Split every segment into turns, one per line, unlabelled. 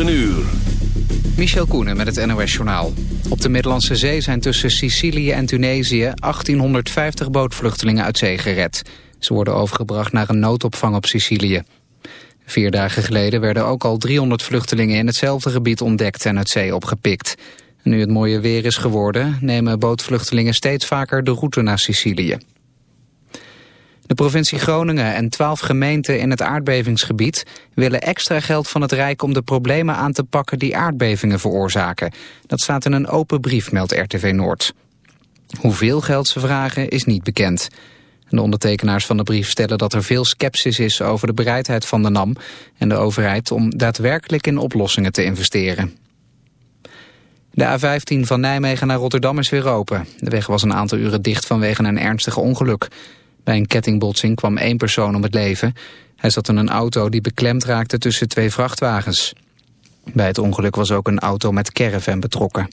uur.
Michel Koenen met het NOS-journaal. Op de Middellandse Zee zijn tussen Sicilië en Tunesië 1850 bootvluchtelingen uit zee gered. Ze worden overgebracht naar een noodopvang op Sicilië. Vier dagen geleden werden ook al 300 vluchtelingen in hetzelfde gebied ontdekt en uit zee opgepikt. Nu het mooie weer is geworden, nemen bootvluchtelingen steeds vaker de route naar Sicilië. De provincie Groningen en twaalf gemeenten in het aardbevingsgebied willen extra geld van het Rijk om de problemen aan te pakken die aardbevingen veroorzaken. Dat staat in een open brief, meldt RTV Noord. Hoeveel geld ze vragen is niet bekend. De ondertekenaars van de brief stellen dat er veel sceptisch is over de bereidheid van de NAM en de overheid om daadwerkelijk in oplossingen te investeren. De A15 van Nijmegen naar Rotterdam is weer open. De weg was een aantal uren dicht vanwege een ernstige ongeluk. Bij een kettingbotsing kwam één persoon om het leven. Hij zat in een auto die beklemd raakte tussen twee vrachtwagens. Bij het ongeluk was ook een auto met caravan betrokken.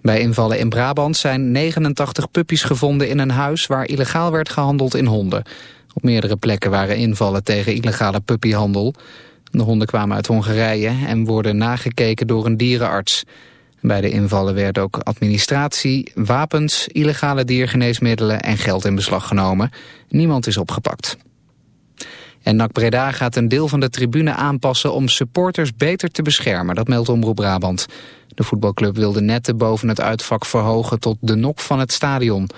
Bij invallen in Brabant zijn 89 puppies gevonden in een huis waar illegaal werd gehandeld in honden. Op meerdere plekken waren invallen tegen illegale puppyhandel. De honden kwamen uit Hongarije en worden nagekeken door een dierenarts. Bij de invallen werden ook administratie, wapens, illegale diergeneesmiddelen en geld in beslag genomen. Niemand is opgepakt. En NAC Breda gaat een deel van de tribune aanpassen om supporters beter te beschermen. Dat meldt Omroep Brabant. De voetbalclub wilde netten boven het uitvak verhogen tot de nok van het stadion.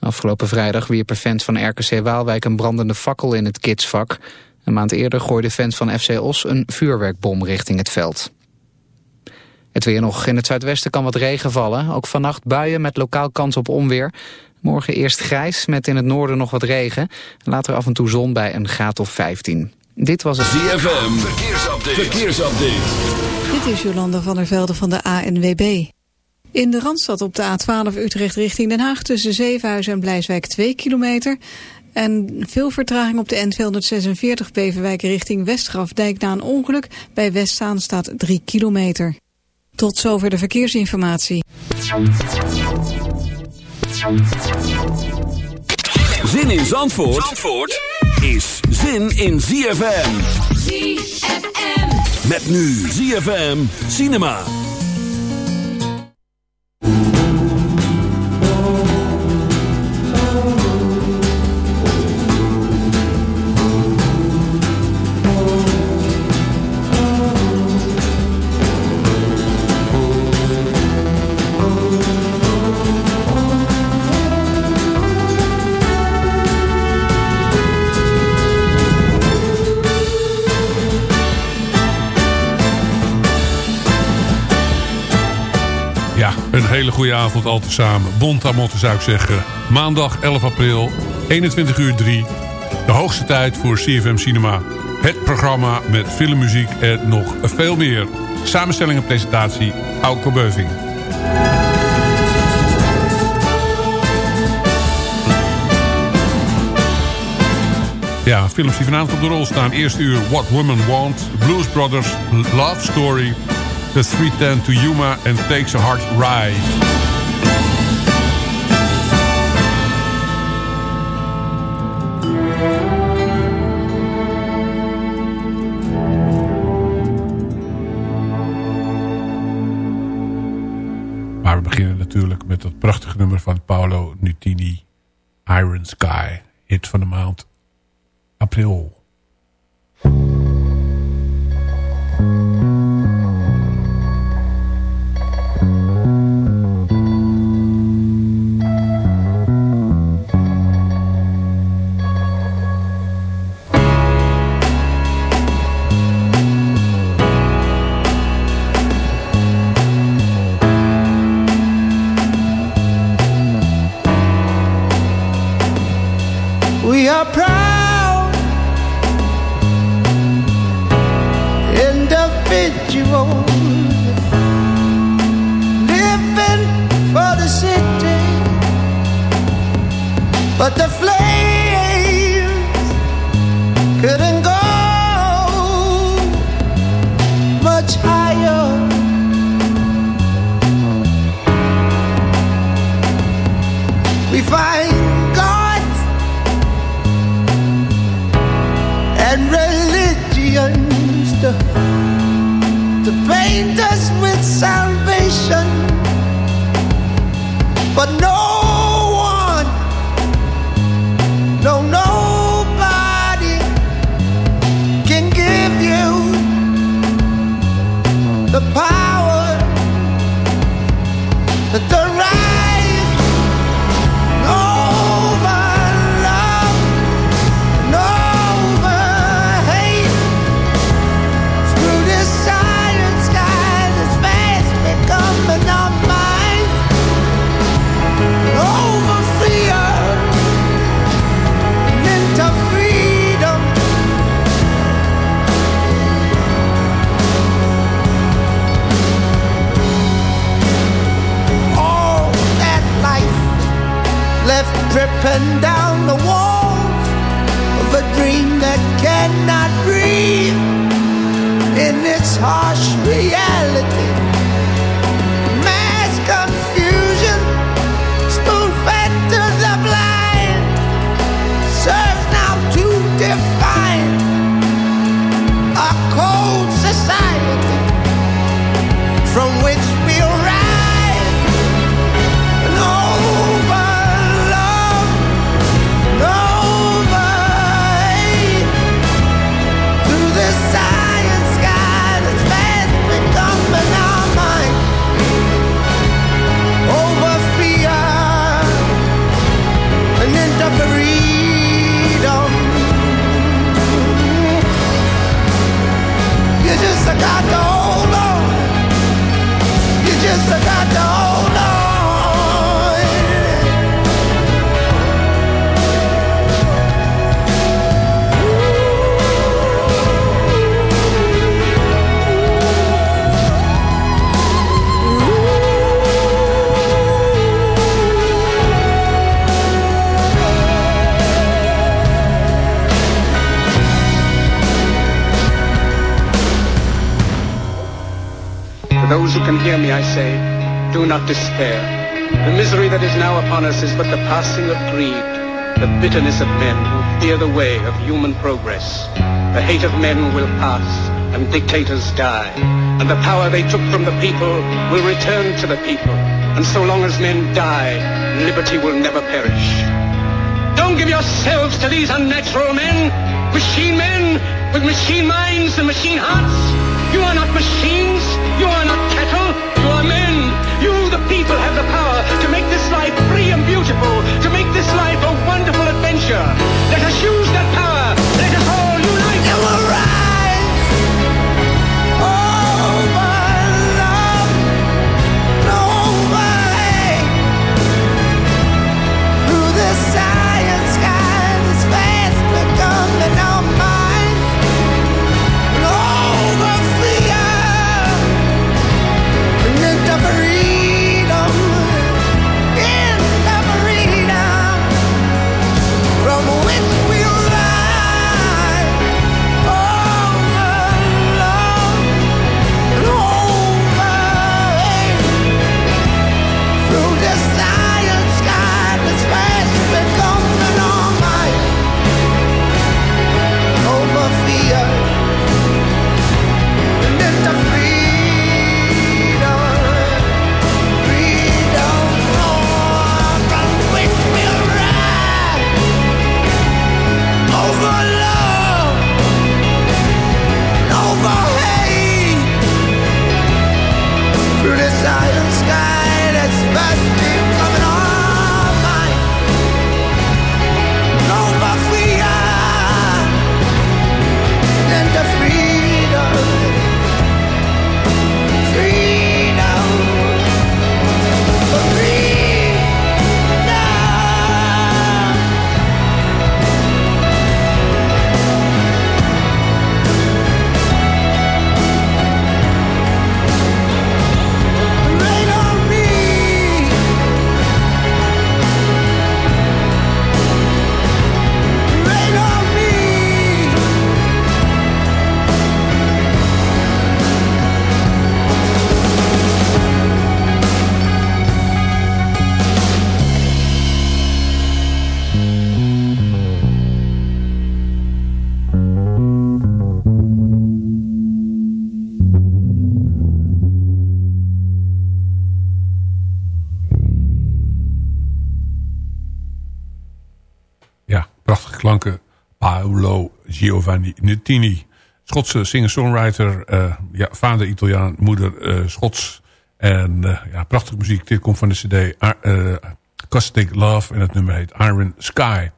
Afgelopen vrijdag wierpen fans van RKC Waalwijk een brandende fakkel in het kidsvak. Een maand eerder gooiden fans van FC Os een vuurwerkbom richting het veld. Het weer nog. In het zuidwesten kan wat regen vallen. Ook vannacht buien met lokaal kans op onweer. Morgen eerst grijs met in het noorden nog wat regen. Later af en toe zon bij een graad of 15. Dit was het
ZFM. Verkeersupdate. Verkeersupdate.
Dit is Jolanda van der Velde van de ANWB. In de Randstad op de A12 Utrecht richting Den Haag... tussen Zevenhuizen en Blijswijk 2 kilometer... En veel vertraging op de N246 Beverwijk richting Westgrafdijk na een ongeluk. Bij Westzaan staat 3 kilometer. Tot zover de verkeersinformatie.
Zin in Zandvoort, Zandvoort is zin in ZFM.
ZFM.
Met nu ZFM Cinema.
Goede avond al tezamen. Zou ik zeggen. Maandag 11 april, 21 uur 3. De hoogste tijd voor CFM Cinema. Het programma met filmmuziek en nog veel meer. Samenstelling en presentatie, Auko Beuving. Ja, films die vanavond op de rol staan. Eerste uur What Women Want, Blues Brothers, Love Story... The 310 to Yuma and Takes a Hard Ride. Maar we beginnen natuurlijk met dat prachtige nummer van Paolo Nutini. Iron Sky. Hit van de maand april.
Bitterness of men who fear the way of human progress. The hate of men will pass, and dictators die, and the power they took from the people will return to the people. And so long as men die, liberty will never perish. Don't give yourselves to these unnatural men, machine men with machine minds and machine hearts. You are not machines. You are not cattle. You are men. You, the people, have the power to make this life free and beautiful, to make this life a adventure. Let us use that power.
Giovanni Nettini. Schotse singer-songwriter, uh, ja, vader Italiaan, moeder uh, Schots. En uh, ja, prachtige muziek. Dit komt van de cd Caustic Love en het nummer heet Iron Sky.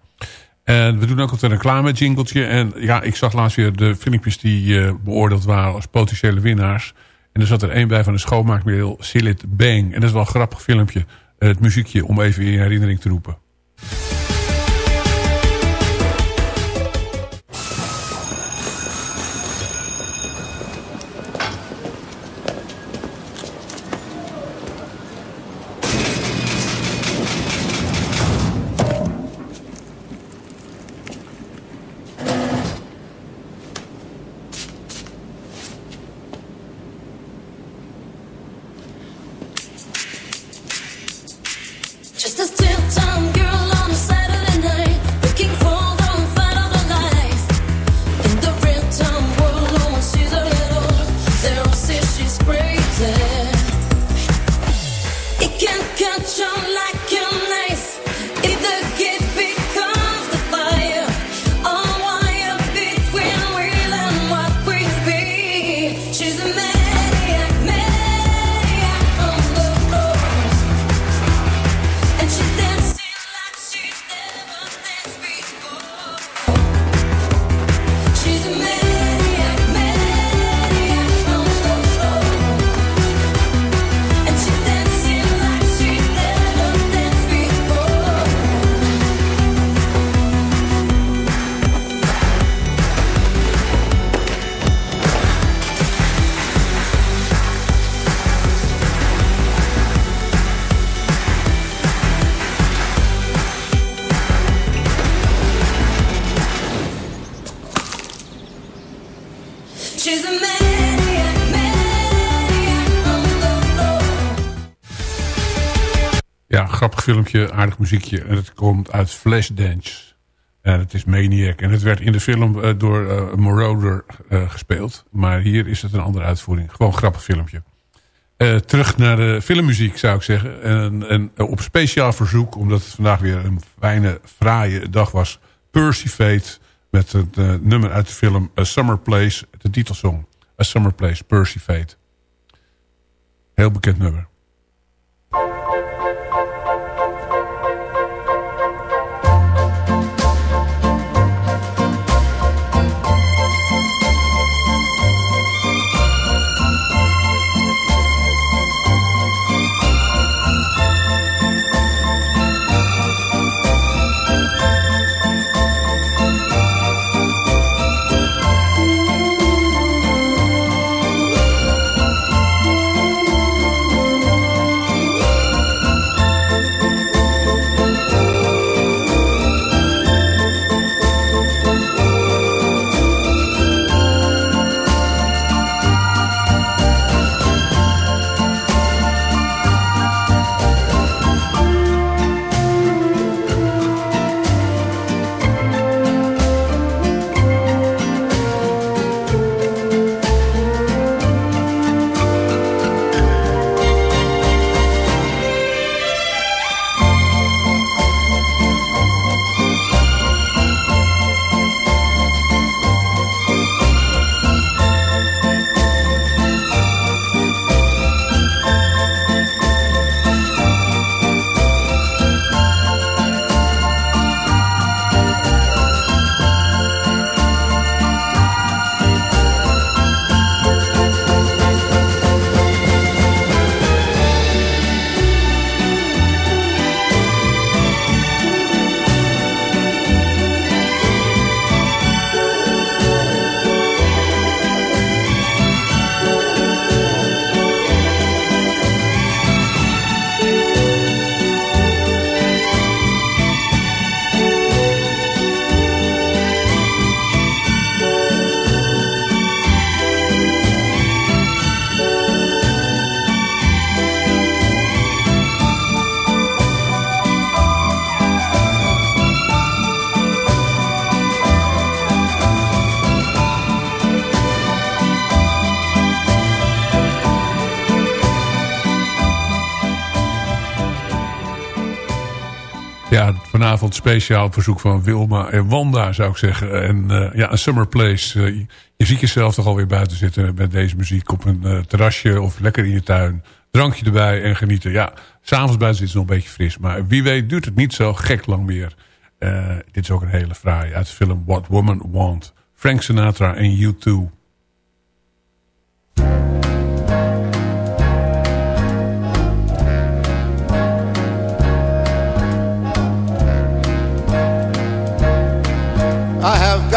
En we doen ook altijd een reclame jingletje. En ja, ik zag laatst weer de filmpjes die beoordeeld waren als potentiële winnaars. En er zat er één bij van een schoonmaakmiddel, Silit Bang. En dat is wel een grappig filmpje, het muziekje, om even in herinnering te roepen. Filmpje, aardig muziekje. En het komt uit Flashdance. En het is Maniac. En het werd in de film uh, door uh, Moroder uh, gespeeld. Maar hier is het een andere uitvoering. Gewoon grappig filmpje. terug naar de filmmuziek zou ik zeggen. En, en op speciaal verzoek, omdat het vandaag weer een fijne, fraaie dag was. Percy Fate met het nummer uit de film A Summer Place. De titelsong. A Summer Place, Percy Fate. Heel bekend nummer. Vanavond speciaal verzoek van Wilma en Wanda, zou ik zeggen. En uh, ja, een summer place. Uh, je ziet jezelf toch alweer buiten zitten met deze muziek op een uh, terrasje of lekker in je tuin. Drankje erbij en genieten. Ja, s'avonds buiten zitten is nog een beetje fris. Maar wie weet duurt het niet zo gek lang meer. dit is ook een hele fraai uit de film What Woman Want. Frank Sinatra en U2.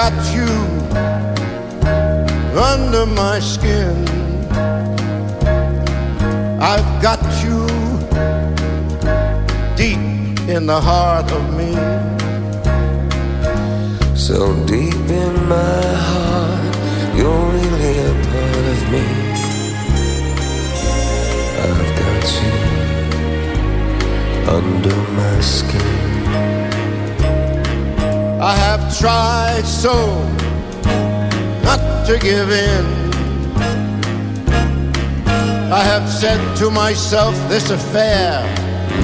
Got you under my skin. I've got you deep in the heart of me.
So deep in my heart, you're really a part of me. I've got you under my skin.
I have tried so not to give in. I have said to myself, this affair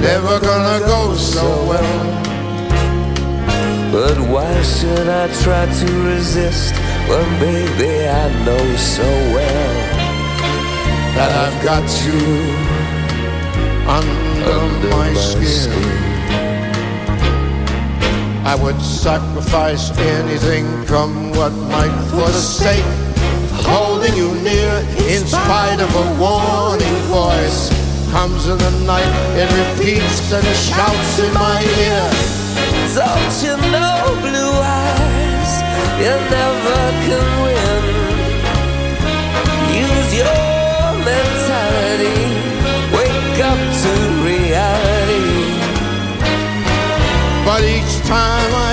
never gonna go so well.
But why should I try to resist when, baby, I know so well
that I've got you under, under my, my skin. skin. I would sacrifice anything come what might for the sake of holding you near in spite of a warning voice. comes in the night it repeats and shouts in my ear.
don't you know blue eyes you never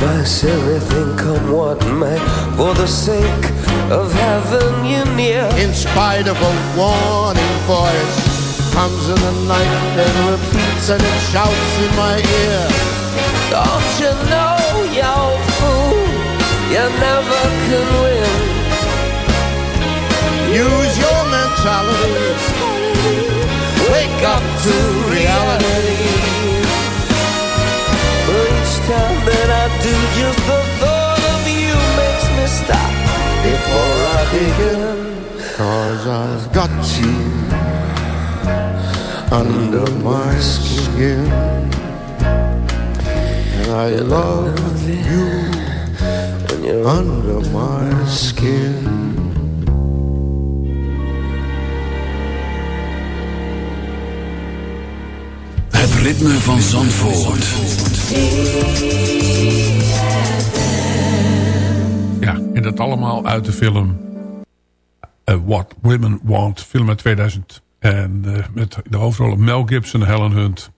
Sacrifice everything come what may for the sake of having you near.
In spite of a warning voice, comes in the night and repeats and it shouts in my ear.
Don't you know, you're a fool, you never can win.
Use your mentality. Wake up to reality
do, just the thought of you makes me stop before I begin.
Cause I've got you under my skin. And I love you when you're under my skin.
Ritme van Zandvoort.
Ja, en dat allemaal uit de film uh, What Women Want. Film uit 2000. En uh, met de hoofdrollen Mel Gibson en Helen Hunt.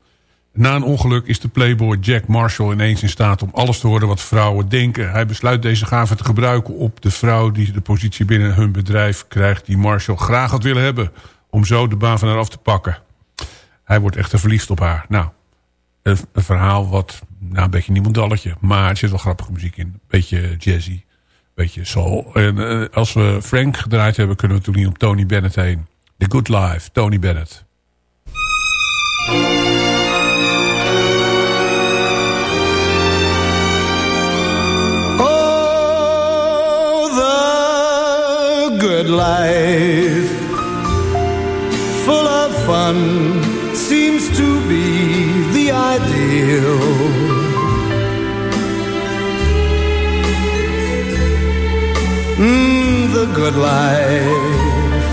Na een ongeluk is de playboy Jack Marshall ineens in staat om alles te horen wat vrouwen denken. Hij besluit deze gave te gebruiken op de vrouw die de positie binnen hun bedrijf krijgt... die Marshall graag had willen hebben, om zo de baan van haar af te pakken. Hij wordt echter verliefd op haar. Nou, een, verhaal wat nou, een beetje niemandalletje. Maar er zit wel grappige muziek in. Beetje jazzy. Beetje soul. En uh, als we Frank gedraaid hebben... kunnen we toen niet op Tony Bennett heen. The Good Life, Tony Bennett.
Oh, the good life Full of fun be mm, the
good life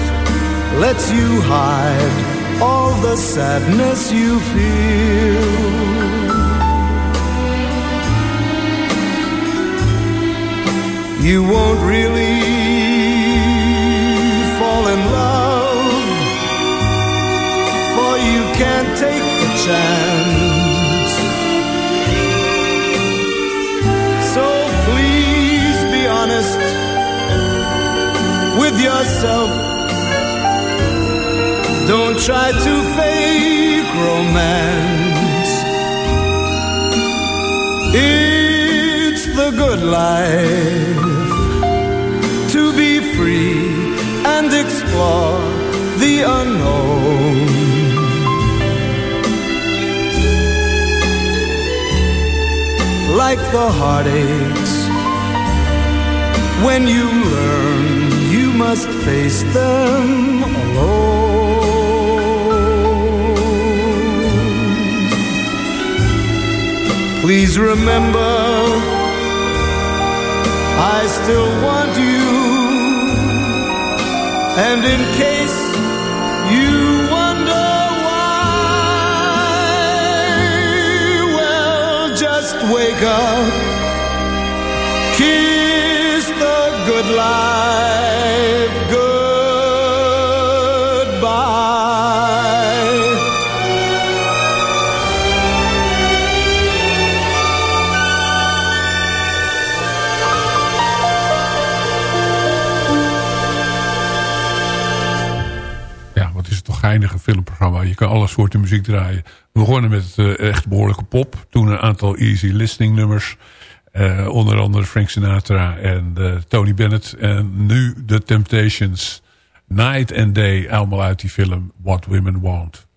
lets you hide all the sadness you feel. You won't really fall in love, for you can't take the chance. With yourself don't try to fake romance. It's the good life to be free and explore the unknown. Like the heartaches, when you learn, must face them alone. Please remember, I still want you. And in case you wonder why, well, just wake up, good life. Good
geinige filmprogramma. Je kan alle soorten muziek draaien. We begonnen met uh, echt behoorlijke pop. Toen een aantal easy listening nummers. Uh, onder andere Frank Sinatra en uh, Tony Bennett. En nu The Temptations. Night and Day. Allemaal uit die film What Women Want.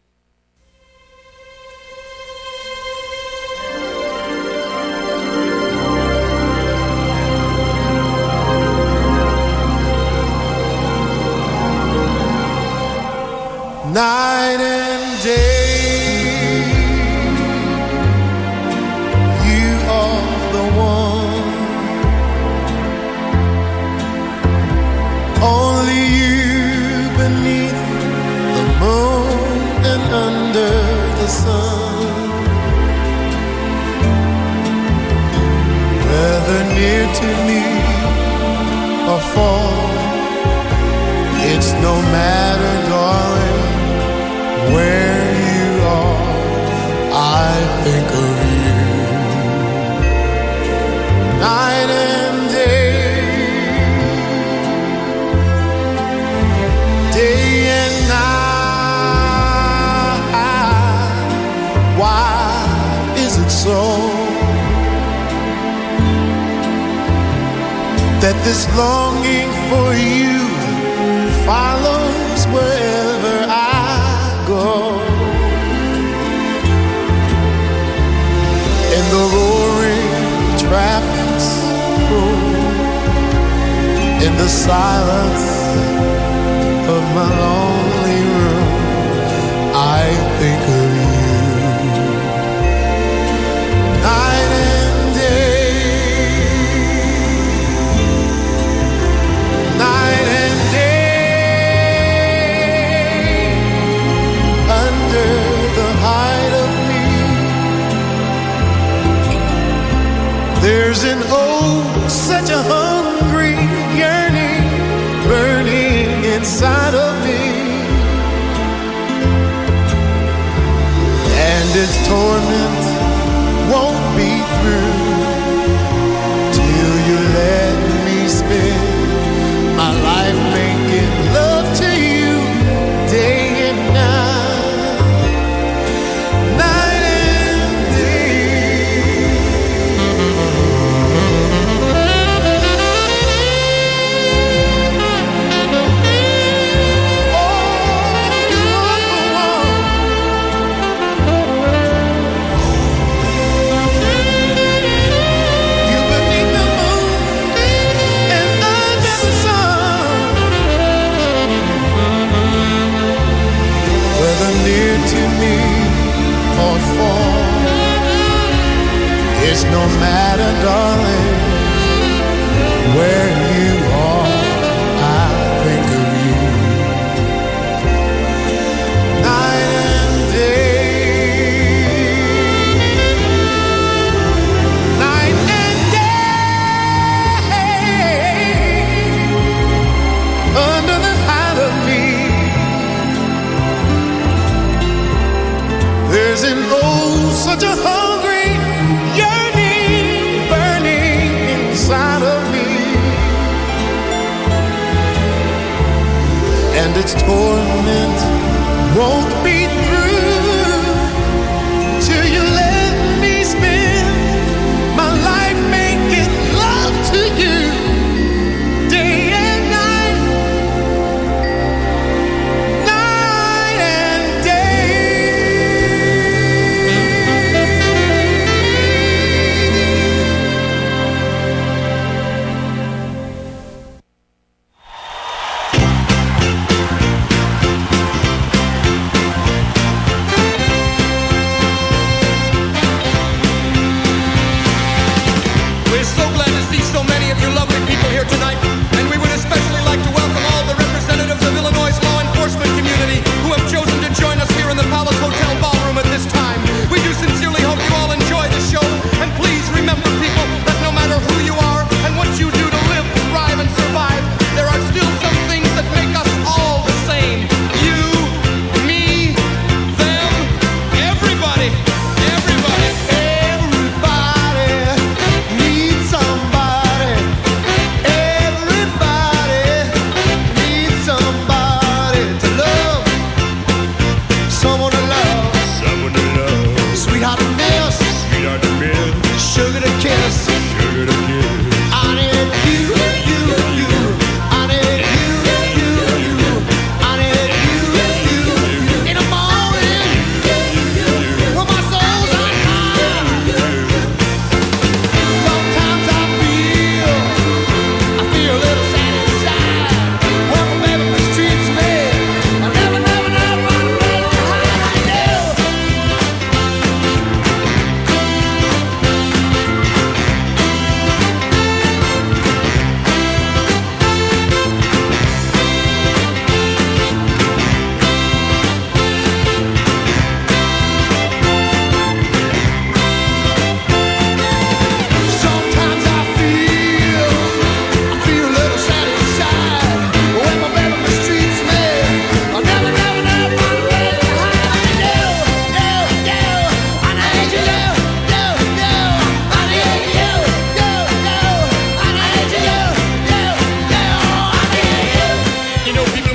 night and day.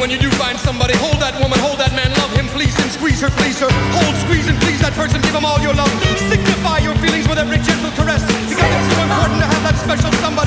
When you
do find somebody, hold that woman, hold that man, love him, please, and squeeze her, please her. Hold, squeeze, and please that person, give him all your love. Signify your feelings with every gentle caress, because it's so important to have that special somebody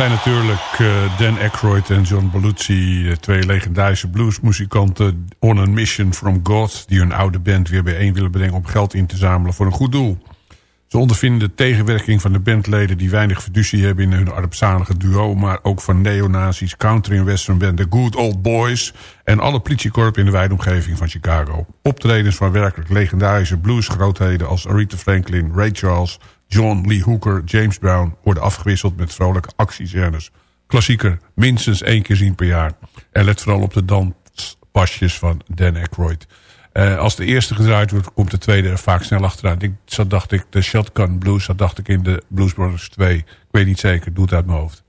zijn natuurlijk eh, Dan Aykroyd en John Belushi... twee legendarische bluesmuzikanten on a mission from God... die hun oude band weer bijeen willen brengen om geld in te zamelen voor een goed doel. Ze ondervinden de tegenwerking van de bandleden... die weinig fiducie hebben in hun armzalige duo... maar ook van neonazis, country- en western band The Good Old Boys... en alle politiekorp in de wijde omgeving van Chicago. Optredens van werkelijk legendarische bluesgrootheden... als Aretha Franklin, Ray Charles, John Lee Hooker, James Brown... worden afgewisseld met vrolijke actiescènes. Klassieker, minstens één keer zien per jaar. En let vooral op de danspasjes van Dan Aykroyd... Eh, als de eerste gedraaid wordt, komt de tweede er vaak snel achteraan. Ik, zat, dacht ik, de Shotgun Blues, dat dacht ik in de Blues Brothers 2. Ik weet niet zeker, doe het uit mijn hoofd.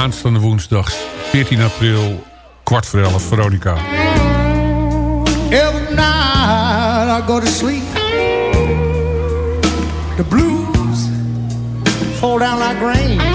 Aanstaande woensdag 14 april, kwart voor elf, Veronica.
Every night I go to sleep, the blues fall down like rain.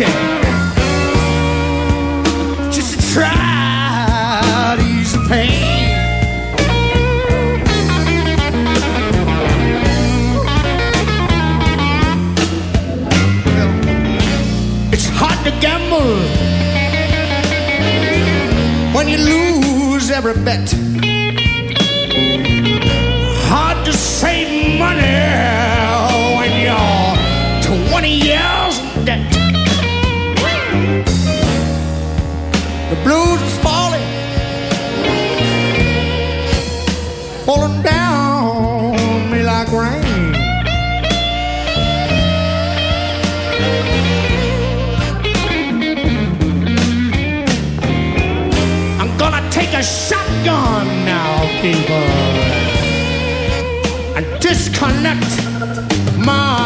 Cheap just to try to ease the pain. It's hard to gamble when you lose every bet. Hard to save a shotgun now, people, and disconnect my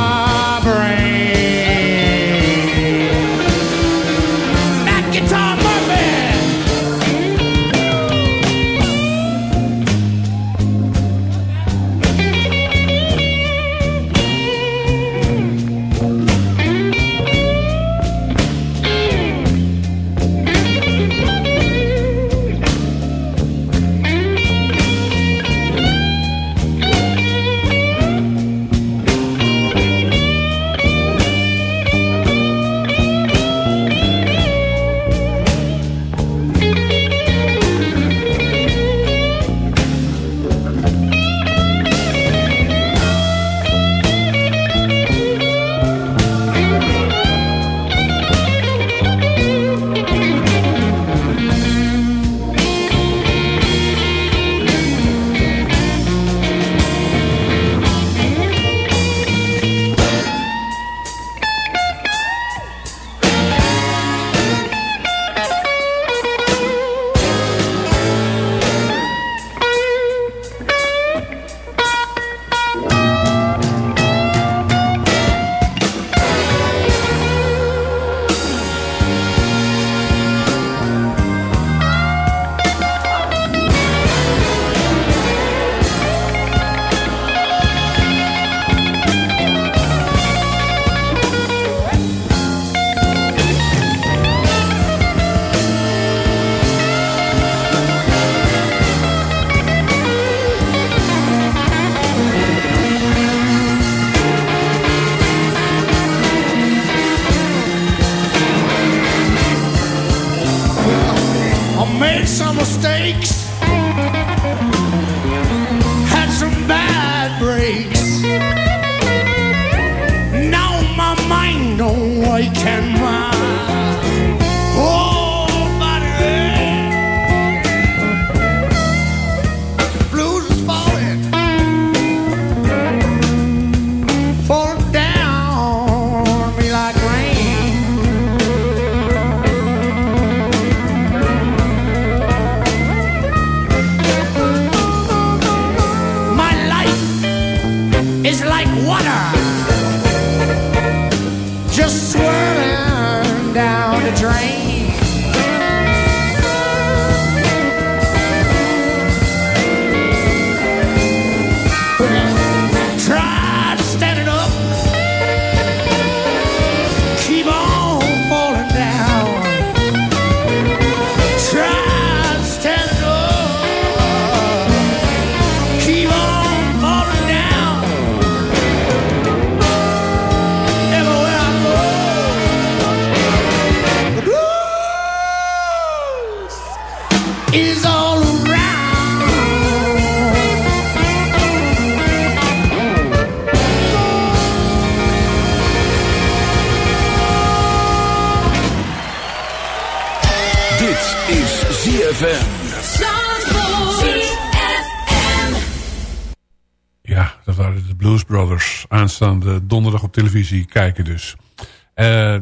dus.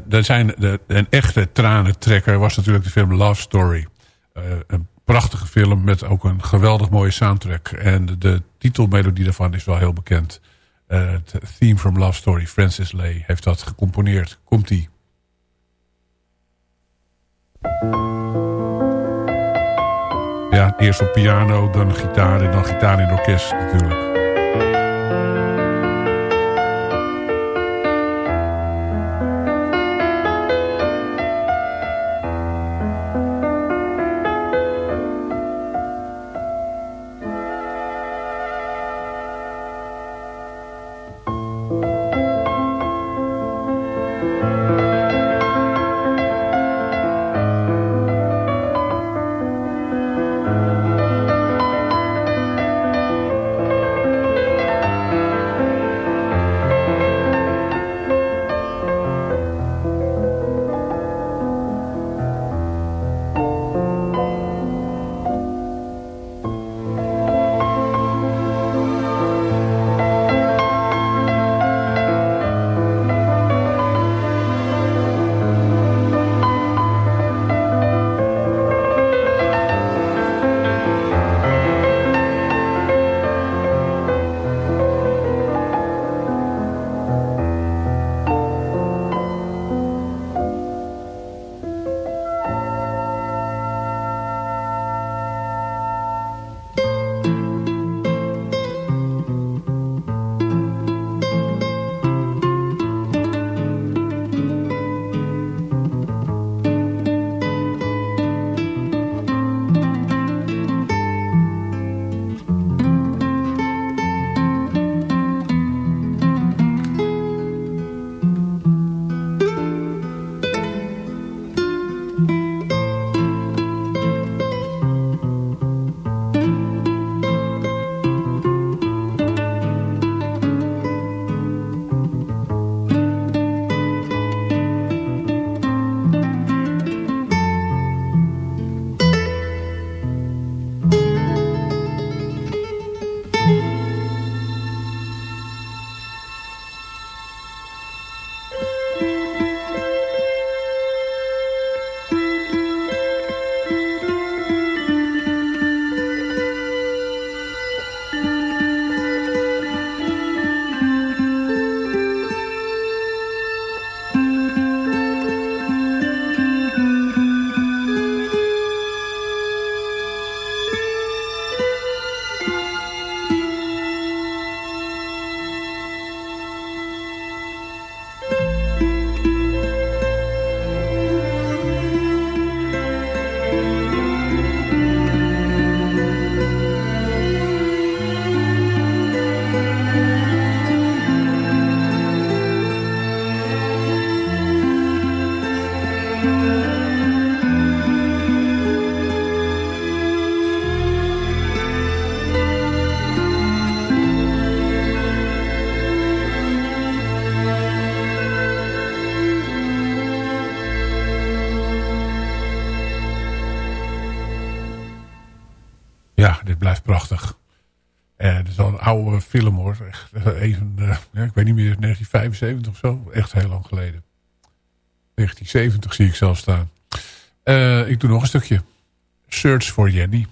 Er zijn de, een echte tranentrekker was natuurlijk de film Love Story. Uh, een prachtige film met ook een geweldig mooie soundtrack. En de, titelmelodie daarvan is wel heel bekend. Uh, het theme from Love Story, Francis Lay, heeft dat gecomponeerd. Komt-ie. Ja, eerst op piano, dan gitaar en dan gitaar in orkest natuurlijk. Eh, even, uh, ja, ik weet niet meer, 1975 of zo. Echt heel lang geleden. 1970 zie ik zelf staan. Uh, ik doe nog een stukje. Search for Jenny.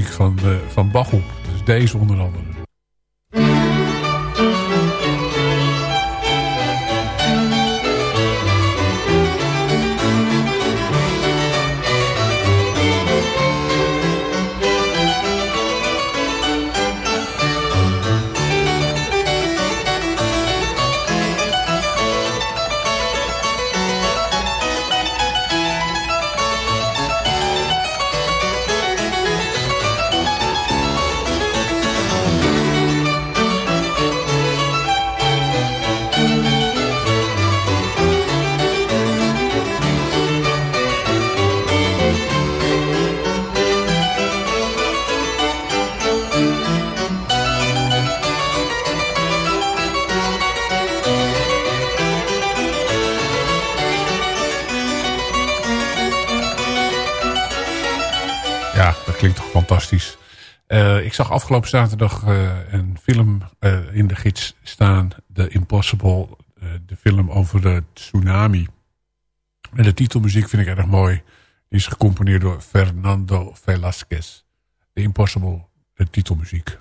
Muziek van, uh, van Bach. Dus deze onder andere. Ik zag afgelopen zaterdag uh, een film uh, in de gids staan. The Impossible. Uh, de film over de tsunami. En de titelmuziek vind ik erg mooi. Die is gecomponeerd door Fernando Velasquez. The Impossible, de titelmuziek.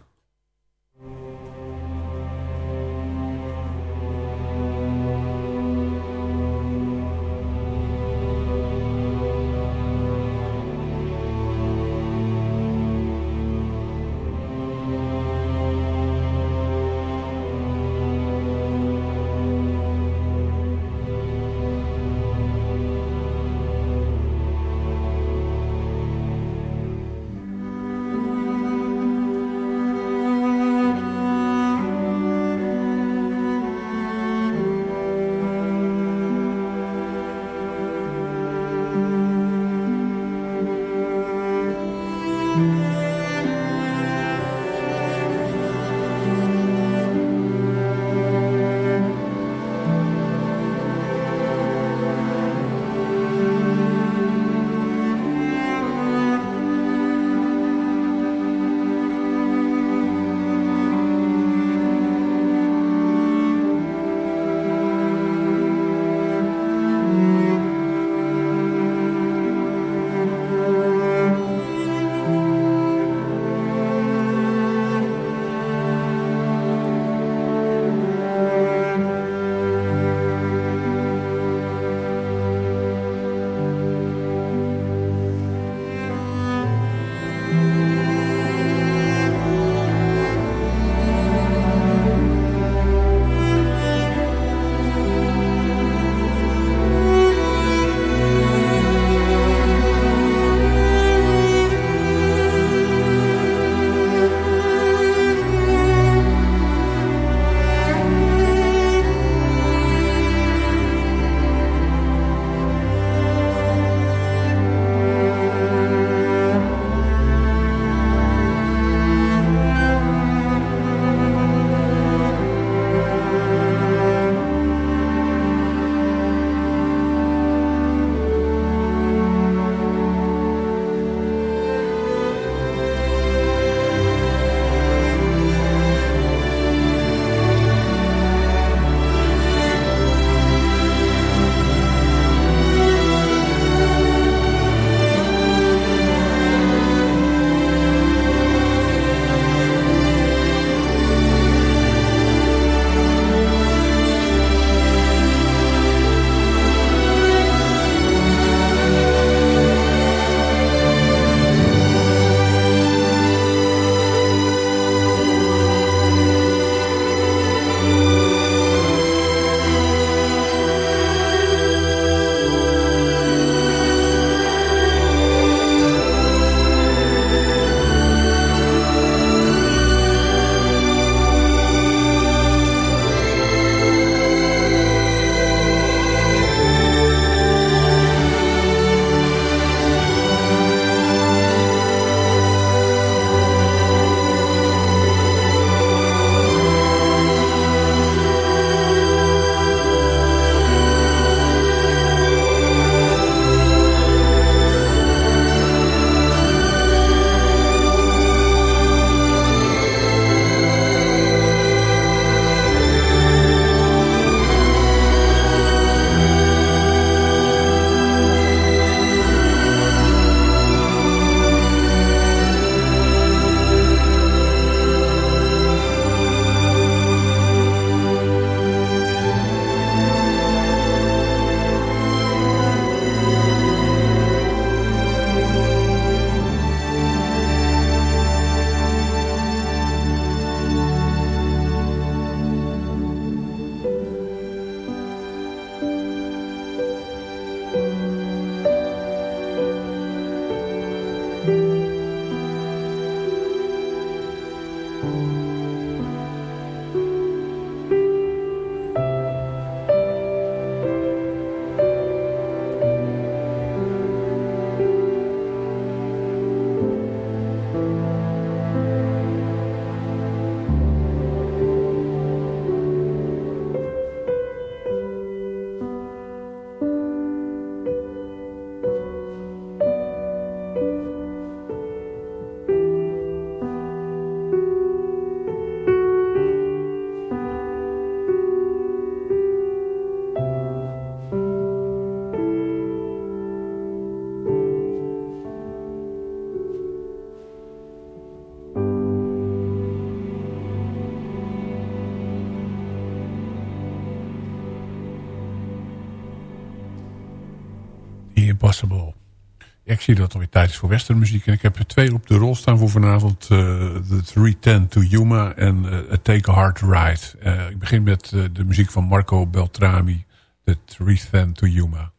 Impossible. Ik zie dat het alweer tijd is voor westernmuziek. En ik heb er twee op de rol staan voor vanavond. The 310 to Yuma en uh, Take a Hard Ride. Uh, ik begin met de muziek van Marco Beltrami. The 310 to Yuma.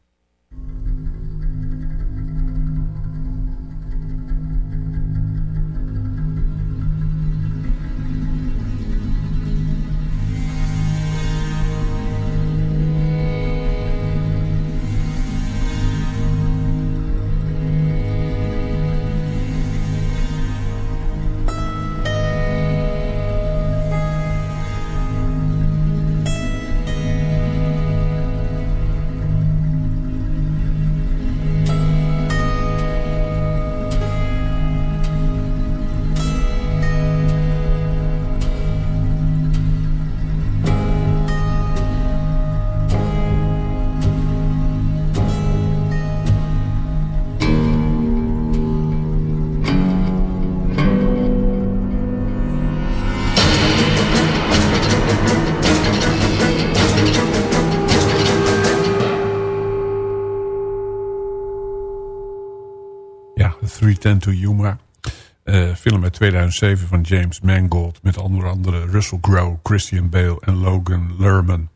Uit 2007 van James Mangold. Met onder andere Russell Crowe, Christian Bale en Logan Lerman.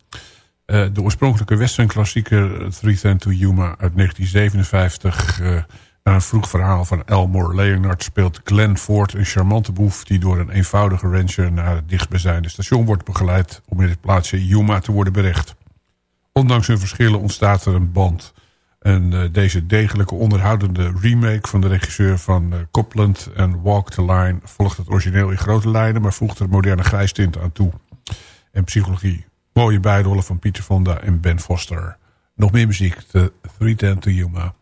Uh, de oorspronkelijke western-klassieker 310 to Yuma uit 1957... Uh, naar een vroeg verhaal van Elmore Leonard speelt Glenn Ford... een charmante boef die door een eenvoudige rancher... naar het dichtstbijzijnde station wordt begeleid... om in het plaatsje Yuma te worden berecht. Ondanks hun verschillen ontstaat er een band... En uh, deze degelijke onderhoudende remake van de regisseur van uh, Copland en Walk the Line volgt het origineel in grote lijnen, maar voegt er moderne grijstint aan toe. En psychologie. Mooie bijrollen van Pieter Fonda en Ben Foster. Nog meer muziek, The 310 to Yuma.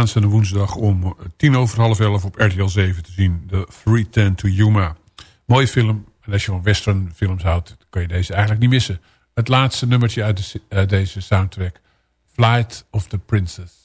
Aanstaande woensdag om tien over half elf op RTL 7 te zien. The 310 to Yuma. Mooie film. En als je van western films houdt, kan je deze eigenlijk niet missen. Het laatste nummertje uit deze soundtrack. Flight of the Princess.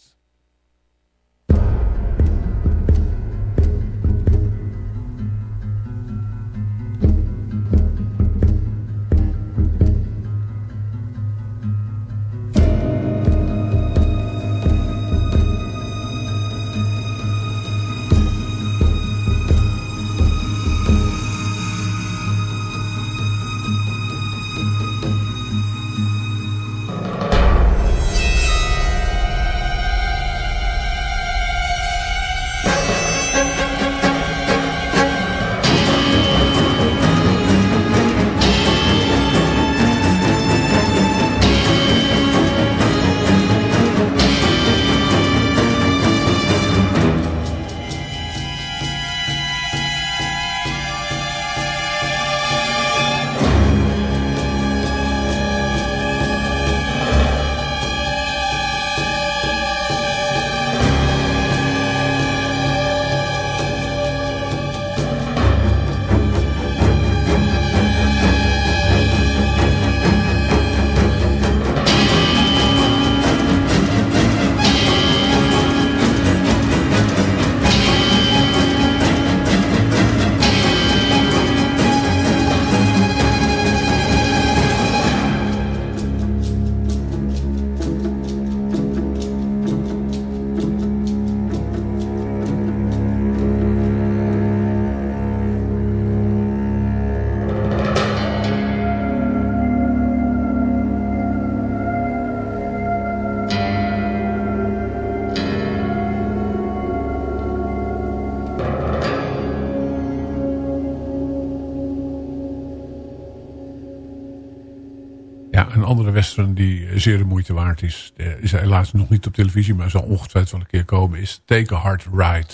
Western die zeer de moeite waard is. Is helaas nog niet op televisie, maar zal ongetwijfeld wel een keer komen. Is Take a Hard Ride.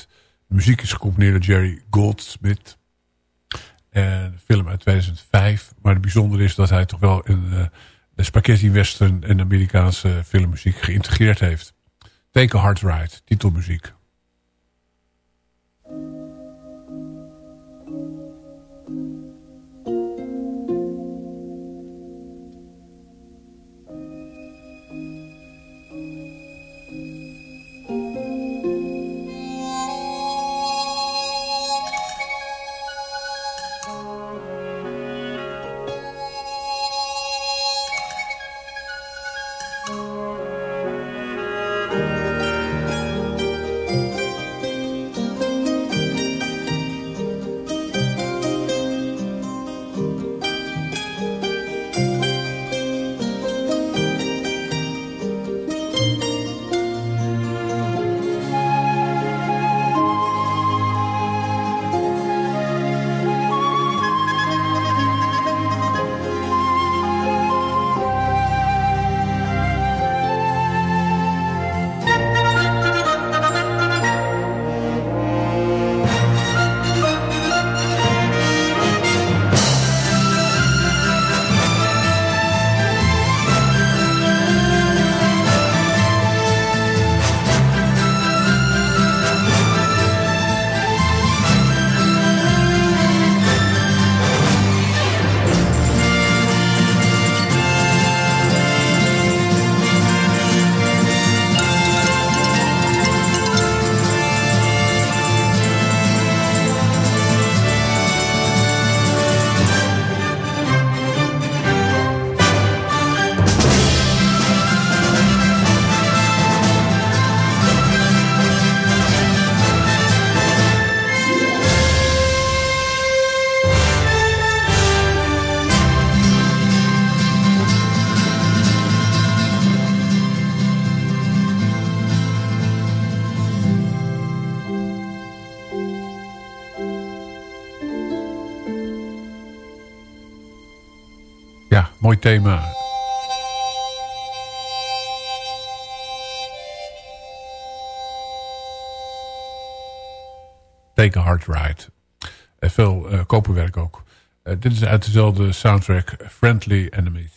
De muziek is gecomponeerd door Jerry Goldsmith. En film uit 2005. Maar het bijzondere is dat hij toch wel in de spaghetti western en Amerikaanse filmmuziek geïntegreerd heeft. Take a Hard Ride, titelmuziek. Thema. Take a Hard Ride. Uh, veel uh, koperwerk ook. Uh, dit is uit dezelfde soundtrack Friendly Enemies.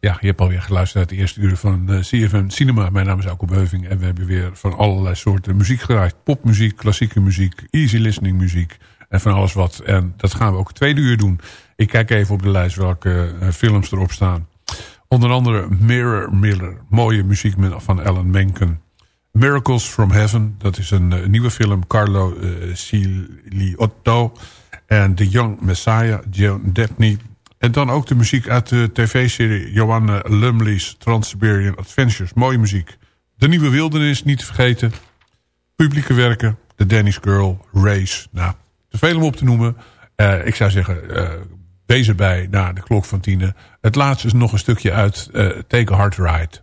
Je hebt alweer geluisterd naar het eerste uur van uh, CFM Cinema. Mijn naam is Alko Beuving en we hebben weer van allerlei soorten muziek gedraaid. Popmuziek, klassieke muziek, easy listening muziek en van alles wat. En dat gaan we ook het tweede uur doen. Ik kijk even op de lijst welke uh, films erop staan. Onder andere Mirror Miller, mooie muziek van Alan Menken. Miracles from Heaven, dat is een uh, nieuwe film. Carlo Ciliotto en The Young Messiah, Joan Debney. En dan ook de muziek uit de tv-serie Joanna Lumley's Trans-Siberian Adventures. Mooie muziek. De Nieuwe Wildernis, niet te vergeten. Publieke werken, The Danish Girl, Race. Nou, te veel om op te noemen. Uh, ik zou zeggen, uh, wees erbij na de klok van tienen. Het laatste is nog een stukje uit uh, Take a Hard Ride.